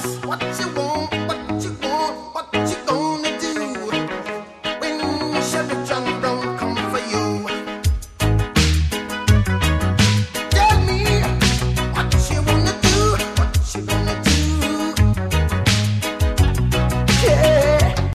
What's